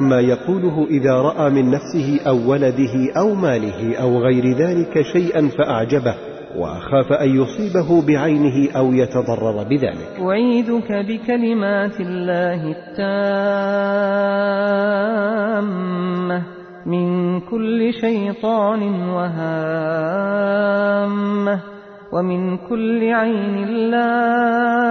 ما يقوله إذا رأى من نفسه أو ولده أو ماله أو غير ذلك شيئا فأعجبه وأخاف أن يصيبه بعينه أو يتضرر بذلك. أعيذك بكلمات الله التامة من كل شيطان وهامة ومن كل عين لامة.